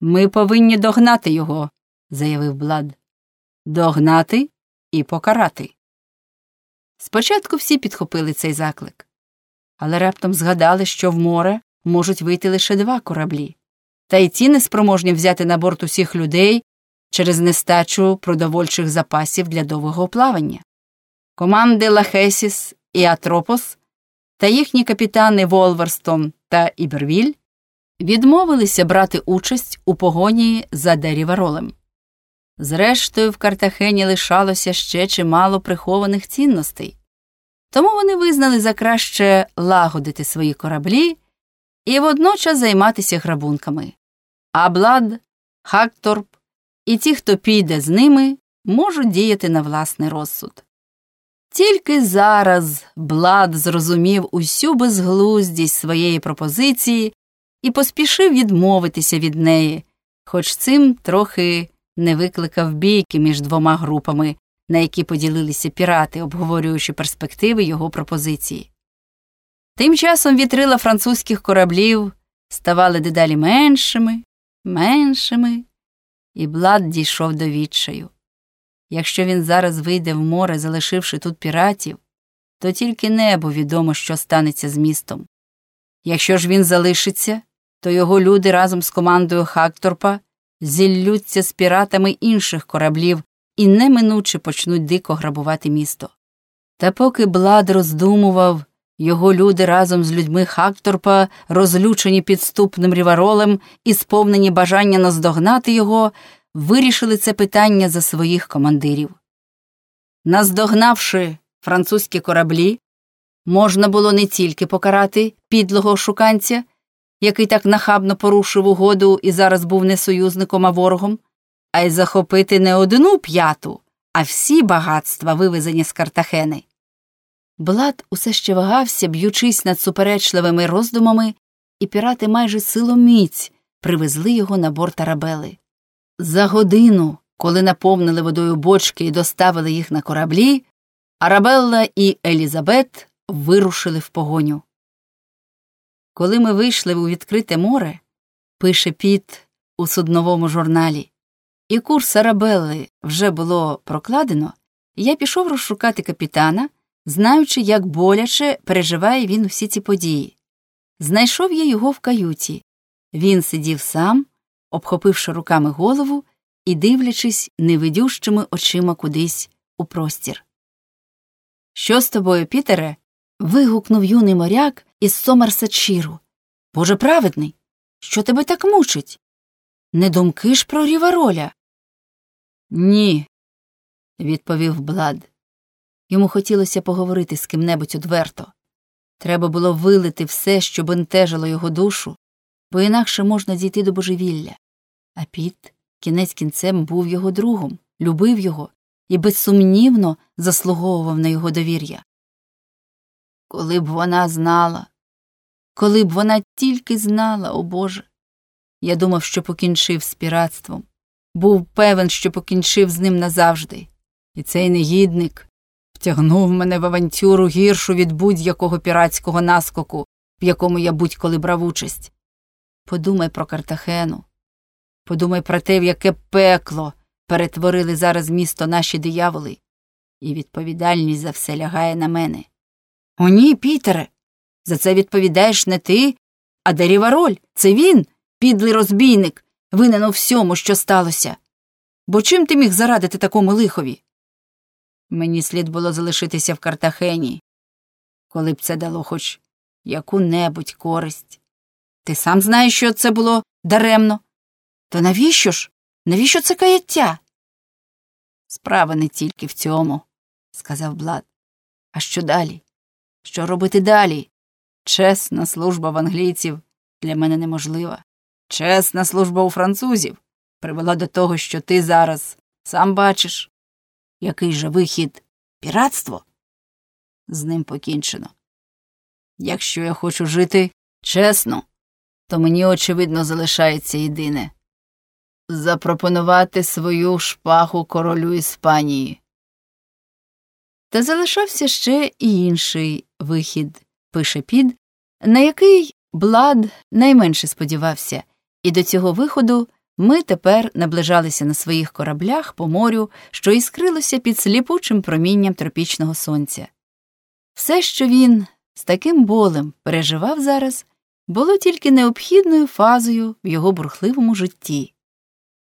Ми повинні догнати його, заявив Блад. Догнати і покарати. Спочатку всі підхопили цей заклик, але раптом згадали, що в море можуть вийти лише два кораблі, та й ті неспроможні взяти на борт усіх людей через нестачу продовольчих запасів для довгого плавання. Команди Лахесіс і Атропос та їхні капітани Волверстон та Ібервіль відмовилися брати участь у погоні за Деріваролем. Зрештою, в Картахені лишалося ще чимало прихованих цінностей, тому вони визнали за краще лагодити свої кораблі і водночас займатися грабунками. А Блад, Хакторп і ті, хто піде з ними, можуть діяти на власний розсуд. Тільки зараз Блад зрозумів усю безглуздість своєї пропозиції і поспішив відмовитися від неї, хоч цим трохи не викликав бійки між двома групами, на які поділилися пірати, обговорюючи перспективи його пропозиції. Тим часом вітрила французьких кораблів ставали дедалі меншими, меншими, і Блад дійшов до відчаю. Якщо він зараз вийде в море, залишивши тут піратів, то тільки небо відомо, що станеться з містом. Якщо ж він залишиться, то його люди разом з командою Хакторпа зіллються з піратами інших кораблів і неминуче почнуть дико грабувати місто. Та поки Блад роздумував, його люди разом з людьми Хакторпа, розлючені підступним ріваролем і сповнені бажання наздогнати його, вирішили це питання за своїх командирів. Наздогнавши французькі кораблі, можна було не тільки покарати підлого шуканця, який так нахабно порушив угоду і зараз був не союзником, а ворогом, а й захопити не одну п'яту, а всі багатства, вивезені з Картахени. Блад усе ще вагався, б'ючись над суперечливими роздумами, і пірати майже силоміць привезли його на борт арабели. За годину, коли наповнили водою бочки і доставили їх на кораблі, Арабелла і Елізабет вирушили в погоню. Коли ми вийшли у відкрите море, пише Піт у судновому журналі, і курс Арабелли вже було прокладено, я пішов розшукати капітана, знаючи, як боляче переживає він усі ці події. Знайшов я його в каюті. Він сидів сам, обхопивши руками голову і дивлячись невидющими очима кудись у простір. Що з тобою, Пітере? вигукнув юний моряк із Сомерсетшіру. Боже праведний, що тебе так мучить? Не думки ж про рівароля? Ні, відповів Блад. Йому хотілося поговорити з ким-небудь одверто. Треба було вилити все, що бентежило його душу, бо інакше можна дійти до божевілля. А піт кінець кінцем був його другом, любив його і безсумнівно заслуговував на його довір'я. Коли б вона знала, коли б вона тільки знала, о Боже. Я думав, що покінчив з піратством, був певен, що покінчив з ним назавжди, і цей негідник втягнув мене в авантюру гіршу від будь-якого піратського наскоку, в якому я будь-коли брав участь. Подумай про Картахену, подумай про те, в яке пекло перетворили зараз місто наші дияволи, і відповідальність за все лягає на мене. О, ні, Пітере, за це відповідаєш не ти, а Дерівароль. Це він, підлий розбійник, винен у всьому, що сталося. Бо чим ти міг зарадити такому лихові? Мені слід було залишитися в Картахені, коли б це дало хоч яку небудь користь. Ти сам знаєш, що це було даремно. То навіщо ж? Навіщо це каяття? Справа не тільки в цьому, сказав Блад. А що далі? Що робити далі? Чесна служба в англійців для мене неможлива. Чесна служба у французів привела до того, що ти зараз сам бачиш. Який же вихід піратство? З ним покінчено. Якщо я хочу жити чесно, то мені, очевидно, залишається єдине запропонувати свою шпагу королю Іспанії. Та залишався ще і інший вихід, пише під, на який Блад найменше сподівався, і до цього виходу Ми тепер наближалися на своїх кораблях по морю, що іскрилося під сліпучим промінням тропічного сонця. Все, що він з таким болем переживав зараз, було тільки необхідною фазою в його бурхливому житті.